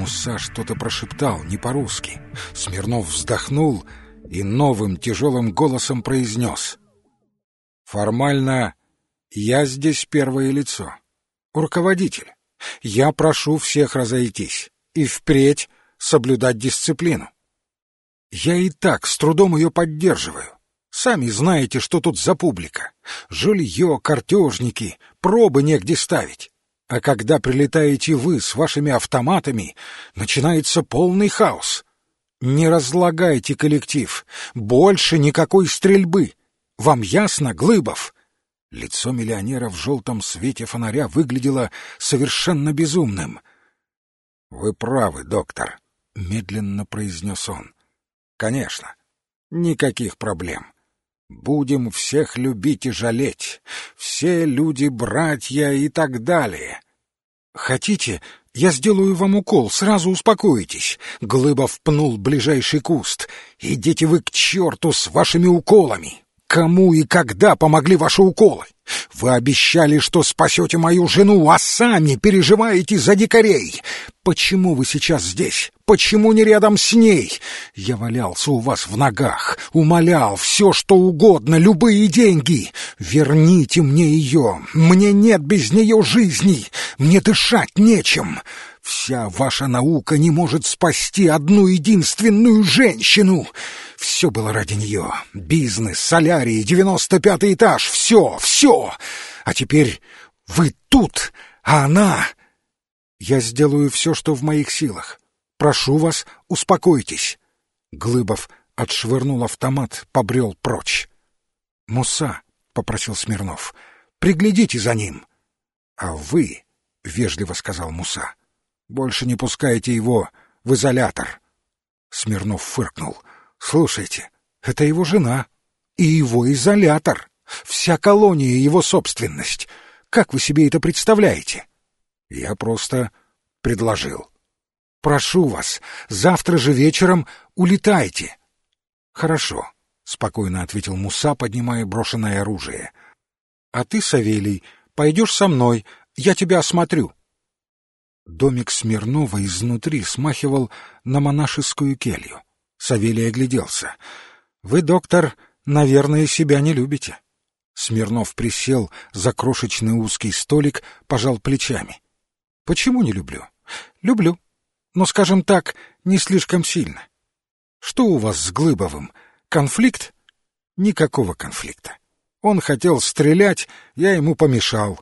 Муса что-то прошептал, не по-русски. Смирнов вздохнул и новым тяжелым голосом произнес. «Формально я здесь первое лицо, руководитель. Я прошу всех разойтись и впредь соблюдать дисциплину. Я и так с трудом ее поддерживаю. Сами знаете, что тут за публика. Жилье, картежники, пробы негде ставить. А когда прилетаете вы с вашими автоматами, начинается полный хаос. Не разлагайте коллектив. Больше никакой стрельбы. Вам ясно, Глыбов? Лицо миллионера в желтом свете фонаря выглядело совершенно безумным. — Вы правы, доктор, — медленно произнес он. — Конечно, никаких проблем. Будем всех любить и жалеть. Все люди — братья и так далее. Хотите, я сделаю вам укол, сразу успокоитесь. Глыбов пнул ближайший куст. Идите вы к черту с вашими уколами. Кому и когда помогли ваши уколы? Вы обещали, что спасете мою жену, а сами переживаете за дикарей. Почему вы сейчас здесь? Почему не рядом с ней? Я валялся у вас в ногах, умолял все, что угодно, любые деньги. Верните мне ее. Мне нет без нее жизни. Мне дышать нечем. Вся ваша наука не может спасти одну единственную женщину. Все было ради нее. Бизнес, солярий, девяносто пятый этаж. Все, все. А теперь вы тут, а она... Я сделаю все, что в моих силах. Прошу вас, успокойтесь. Глыбов отшвырнул автомат, побрел прочь. «Муса», — попросил Смирнов, — «приглядите за ним». «А вы», — вежливо сказал Муса, — «больше не пускайте его в изолятор». Смирнов фыркнул — Слушайте, это его жена и его изолятор. Вся колония — его собственность. Как вы себе это представляете? Я просто предложил. Прошу вас, завтра же вечером улетайте. Хорошо, — спокойно ответил Муса, поднимая брошенное оружие. А ты, Савелий, пойдешь со мной, я тебя осмотрю. Домик Смирнова изнутри смахивал на монашескую келью. Савелий огляделся. «Вы, доктор, наверное, себя не любите». Смирнов присел за крошечный узкий столик, пожал плечами. «Почему не люблю?» «Люблю. Но, скажем так, не слишком сильно. Что у вас с Глыбовым? Конфликт?» «Никакого конфликта. Он хотел стрелять, я ему помешал».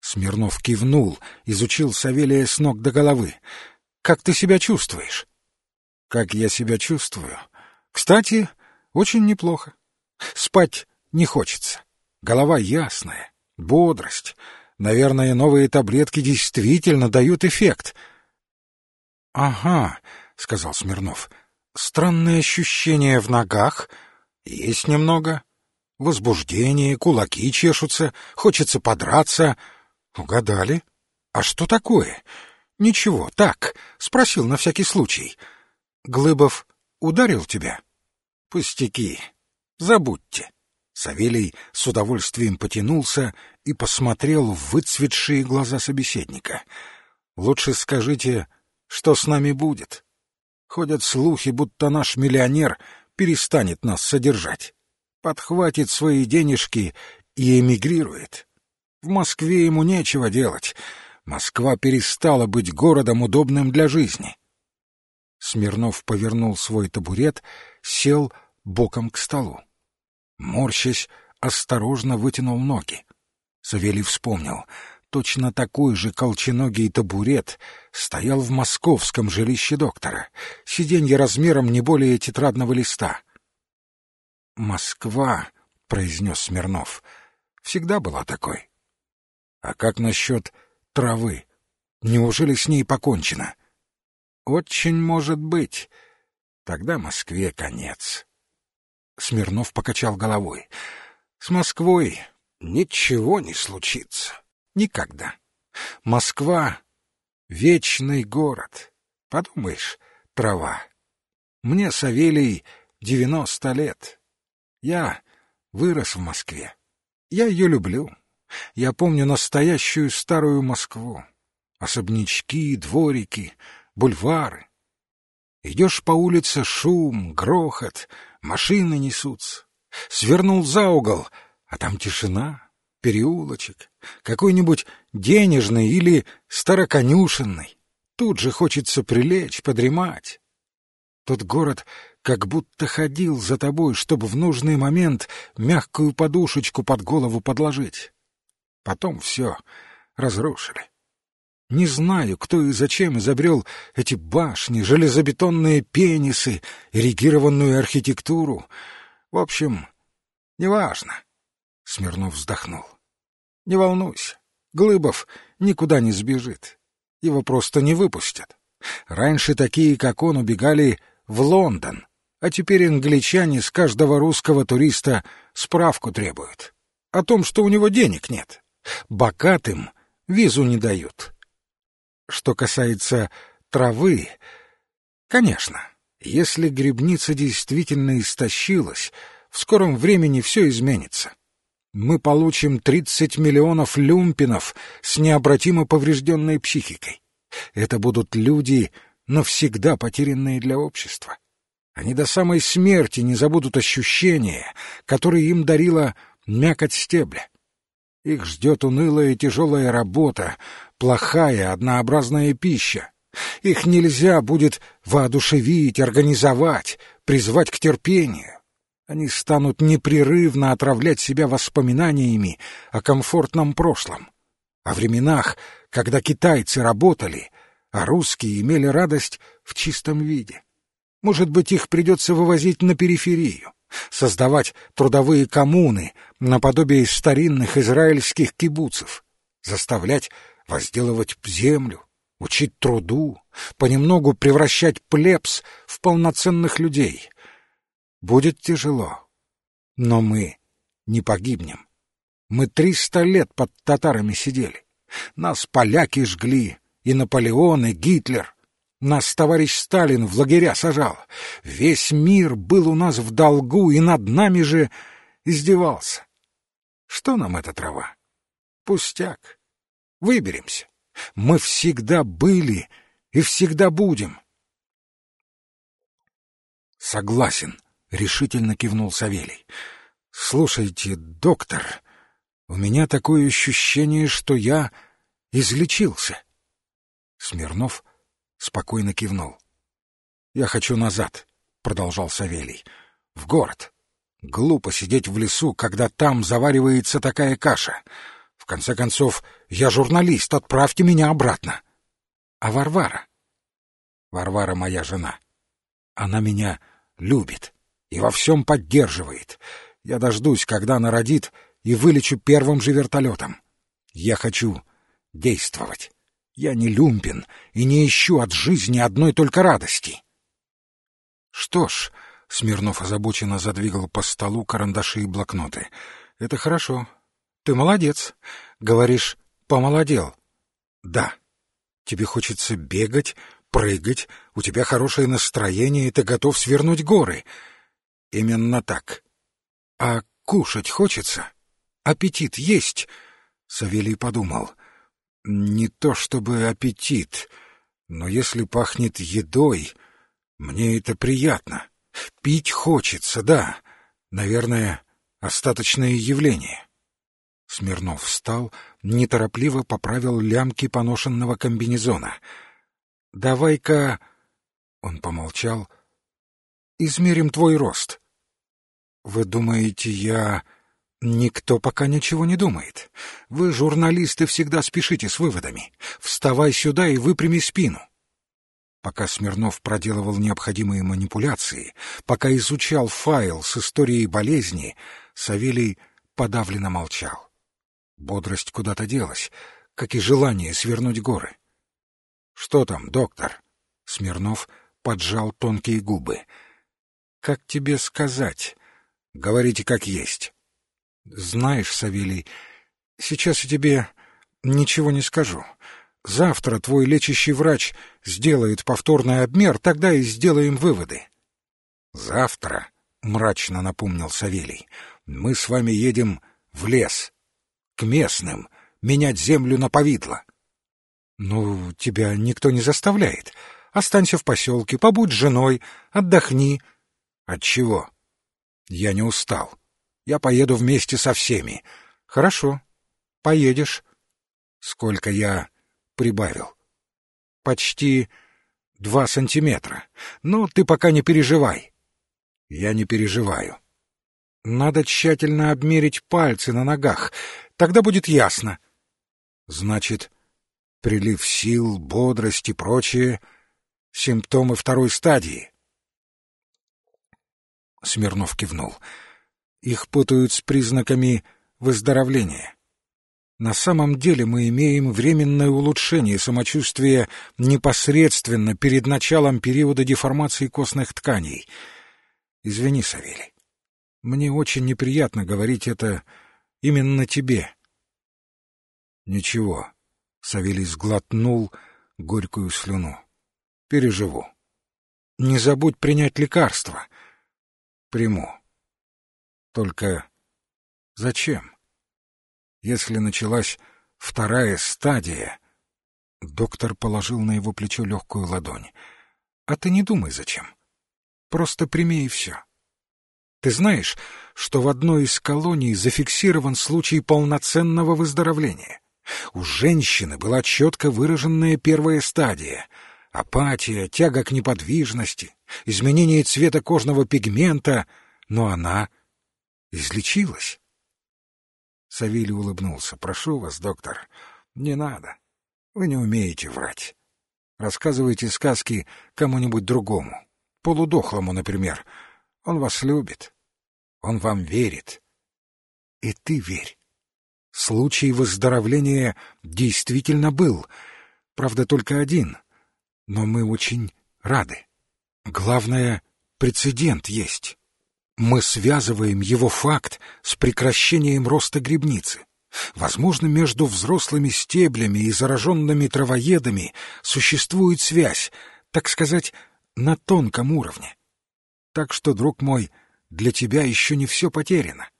Смирнов кивнул, изучил Савелия с ног до головы. «Как ты себя чувствуешь?» Как я себя чувствую? Кстати, очень неплохо. Спать не хочется. Голова ясная, бодрость. Наверное, новые таблетки действительно дают эффект. — Ага, — сказал Смирнов, — странные ощущения в ногах. Есть немного. Возбуждение, кулаки чешутся, хочется подраться. Угадали? А что такое? Ничего, так, спросил на всякий случай. — Глыбов ударил тебя? Пустяки. Забудьте. Савелий с удовольствием потянулся и посмотрел в выцветшие глаза собеседника. Лучше скажите, что с нами будет. Ходят слухи, будто наш миллионер перестанет нас содержать, подхватит свои денежки и эмигрирует. В Москве ему нечего делать. Москва перестала быть городом, удобным для жизни. Смирнов повернул свой табурет, сел боком к столу. Морщась, осторожно вытянул ноги. Савелий вспомнил. Точно такой же колченогий табурет стоял в московском жилище доктора. Сиденье размером не более тетрадного листа. «Москва», — произнес Смирнов, — «всегда была такой». «А как насчет травы? Неужели с ней покончено?» Очень может быть. Тогда Москве конец. Смирнов покачал головой. С Москвой ничего не случится. Никогда. Москва — вечный город. Подумаешь, трава. Мне, Савелий, девяносто лет. Я вырос в Москве. Я ее люблю. Я помню настоящую старую Москву. Особнячки, дворики, бульвары. Идешь по улице, шум, грохот, машины несутся. Свернул за угол, а там тишина, переулочек, какой-нибудь денежный или староконюшенный. Тут же хочется прилечь, подремать. Тот город как будто ходил за тобой, чтобы в нужный момент мягкую подушечку под голову подложить. Потом все разрушили. Не знаю, кто и зачем изобрел эти башни, железобетонные пенисы, эрегированную архитектуру. В общем, неважно. Смирнов вздохнул. Не волнуйся, Глыбов никуда не сбежит. Его просто не выпустят. Раньше такие, как он, убегали в Лондон, а теперь англичане с каждого русского туриста справку требуют о том, что у него денег нет. Бокатым визу не дают. Что касается травы, конечно, если грибница действительно истощилась, в скором времени все изменится. Мы получим 30 миллионов люмпинов с необратимо поврежденной психикой. Это будут люди, навсегда потерянные для общества. Они до самой смерти не забудут ощущения, которые им дарила мякоть стебля. Их ждет унылая и тяжелая работа, плохая, однообразная пища. Их нельзя будет воодушевить, организовать, призвать к терпению. Они станут непрерывно отравлять себя воспоминаниями о комфортном прошлом, о временах, когда китайцы работали, а русские имели радость в чистом виде. Может быть, их придется вывозить на периферию, создавать трудовые коммуны наподобие старинных израильских кибуцев, заставлять возделывать землю, учить труду, понемногу превращать плебс в полноценных людей. Будет тяжело, но мы не погибнем. Мы триста лет под татарами сидели. Нас поляки жгли, и Наполеон, и Гитлер. Нас товарищ Сталин в лагеря сажал. Весь мир был у нас в долгу, и над нами же издевался. Что нам эта трава? Пустяк. Выберемся. Мы всегда были и всегда будем. Согласен, решительно кивнул Савелий. Слушайте, доктор, у меня такое ощущение, что я излечился. Смирнов спокойно кивнул. «Я хочу назад», — продолжал Савелий. «В город. Глупо сидеть в лесу, когда там заваривается такая каша. В конце концов, я журналист, отправьте меня обратно». «А Варвара?» «Варвара моя жена. Она меня любит и во всем поддерживает. Я дождусь, когда она родит, и вылечу первым же вертолетом. Я хочу действовать». Я не люмпин и не ищу от жизни одной только радости. Что ж, Смирнов озабоченно задвигал по столу карандаши и блокноты. Это хорошо. Ты молодец. Говоришь, помолодел. Да. Тебе хочется бегать, прыгать, у тебя хорошее настроение, и ты готов свернуть горы. Именно так. А кушать хочется? Аппетит есть? Савелий подумал. Не то чтобы аппетит, но если пахнет едой, мне это приятно. Пить хочется, да. Наверное, остаточное явление. Смирнов встал, неторопливо поправил лямки поношенного комбинезона. «Давай-ка...» — он помолчал. «Измерим твой рост». «Вы думаете, я...» Никто пока ничего не думает. Вы, журналисты, всегда спешите с выводами. Вставай сюда и выпрями спину. Пока Смирнов проделывал необходимые манипуляции, пока изучал файл с историей болезни, Савелий подавленно молчал. Бодрость куда-то делась, как и желание свернуть горы. — Что там, доктор? Смирнов поджал тонкие губы. — Как тебе сказать? Говорите как есть. Знаешь, Савелий, сейчас я тебе ничего не скажу. Завтра твой лечащий врач сделает повторный обмер, тогда и сделаем выводы. Завтра, мрачно напомнил Савелий, мы с вами едем в лес, к местным, менять землю на повидло. Ну, тебя никто не заставляет. Останься в поселке, побудь с женой, отдохни. От чего? Я не устал. Я поеду вместе со всеми. Хорошо. Поедешь. Сколько я прибавил? Почти два сантиметра. Но ты пока не переживай. Я не переживаю. Надо тщательно обмерить пальцы на ногах. Тогда будет ясно. Значит, прилив сил, бодрость и прочее — симптомы второй стадии. Смирнов кивнул. Их путают с признаками выздоровления. На самом деле мы имеем временное улучшение самочувствия непосредственно перед началом периода деформации костных тканей. Извини, Савелий. Мне очень неприятно говорить это именно тебе. Ничего. Савелий сглотнул горькую слюну. Переживу. Не забудь принять лекарство. Приму. Только зачем? Если началась вторая стадия... Доктор положил на его плечо легкую ладонь. А ты не думай, зачем. Просто прими и все. Ты знаешь, что в одной из колоний зафиксирован случай полноценного выздоровления? У женщины была четко выраженная первая стадия — апатия, тяга к неподвижности, изменение цвета кожного пигмента, но она излечилась. Савелий улыбнулся. «Прошу вас, доктор, не надо. Вы не умеете врать. Рассказывайте сказки кому-нибудь другому, полудохлому, например. Он вас любит, он вам верит. И ты верь. Случай выздоровления действительно был, правда, только один, но мы очень рады. Главное, прецедент есть мы связываем его факт с прекращением роста грибницы. Возможно, между взрослыми стеблями и зараженными травоедами существует связь, так сказать, на тонком уровне. Так что, друг мой, для тебя еще не все потеряно.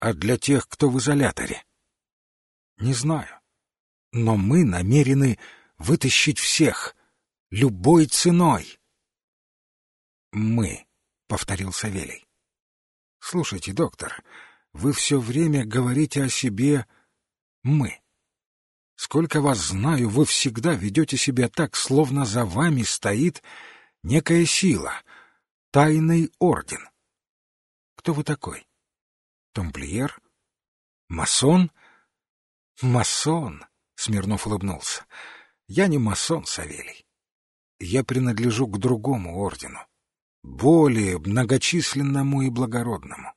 А для тех, кто в изоляторе? Не знаю. Но мы намерены вытащить всех, любой ценой. Мы. — повторил Савелий. — Слушайте, доктор, вы все время говорите о себе «мы». Сколько вас знаю, вы всегда ведете себя так, словно за вами стоит некая сила, тайный орден. Кто вы такой? Тамплиер? Масон? Масон, Смирнов улыбнулся. Я не масон, Савелий. Я принадлежу к другому ордену более многочисленному и благородному.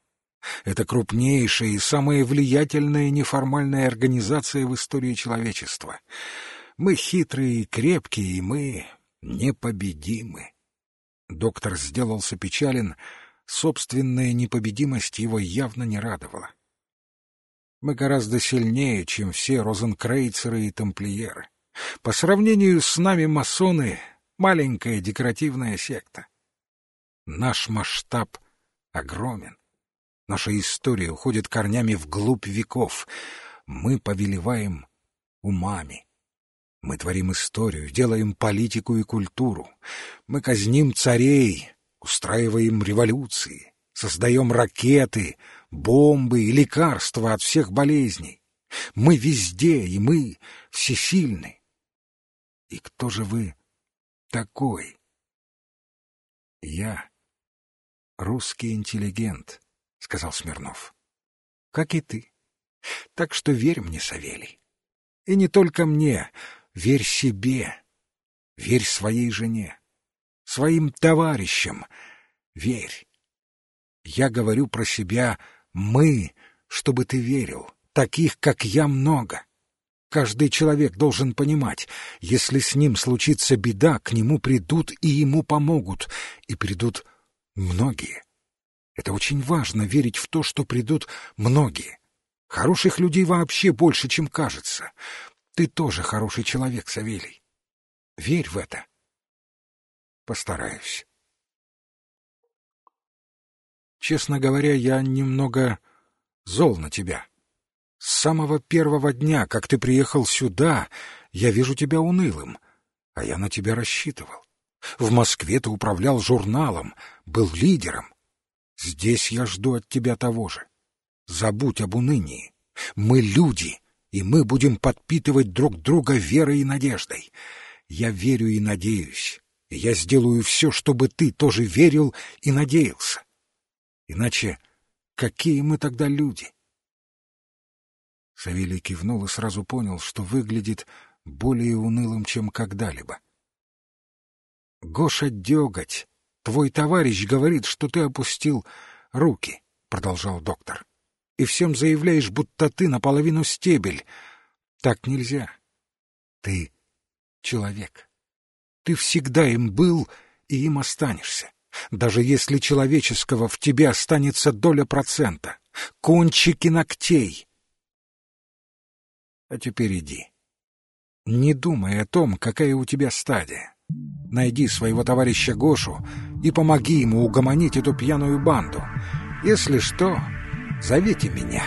Это крупнейшая и самая влиятельная неформальная организация в истории человечества. Мы хитрые и крепкие, и мы непобедимы. Доктор сделался печален, собственная непобедимость его явно не радовала. Мы гораздо сильнее, чем все розенкрейцеры и тамплиеры. По сравнению с нами масоны — маленькая декоративная секта. Наш масштаб огромен. Наша история уходит корнями вглубь веков. Мы повелеваем умами. Мы творим историю, делаем политику и культуру. Мы казним царей, устраиваем революции, создаем ракеты, бомбы и лекарства от всех болезней. Мы везде, и мы всесильны. И кто же вы такой? Я русский интеллигент, — сказал Смирнов. — Как и ты. Так что верь мне, Савелий. И не только мне, верь себе, верь своей жене, своим товарищам, верь. Я говорю про себя «мы», чтобы ты верил, таких, как я, много. Каждый человек должен понимать, если с ним случится беда, к нему придут и ему помогут, и придут Многие. Это очень важно — верить в то, что придут многие. Хороших людей вообще больше, чем кажется. Ты тоже хороший человек, Савелий. Верь в это. Постараюсь. Честно говоря, я немного зол на тебя. С самого первого дня, как ты приехал сюда, я вижу тебя унылым. А я на тебя рассчитывал. В Москве ты управлял журналом, был лидером. Здесь я жду от тебя того же. Забудь об унынии. Мы люди, и мы будем подпитывать друг друга верой и надеждой. Я верю и надеюсь, я сделаю все, чтобы ты тоже верил и надеялся. Иначе какие мы тогда люди? Савелий кивнул и сразу понял, что выглядит более унылым, чем когда-либо. — Гоша Деготь, твой товарищ говорит, что ты опустил руки, — продолжал доктор, — и всем заявляешь, будто ты наполовину стебель. Так нельзя. Ты человек. Ты всегда им был и им останешься. Даже если человеческого в тебе останется доля процента, кончики ногтей. А теперь иди. Не думай о том, какая у тебя стадия. Найди своего товарища Гошу и помоги ему угомонить эту пьяную банду. Если что, зовите меня».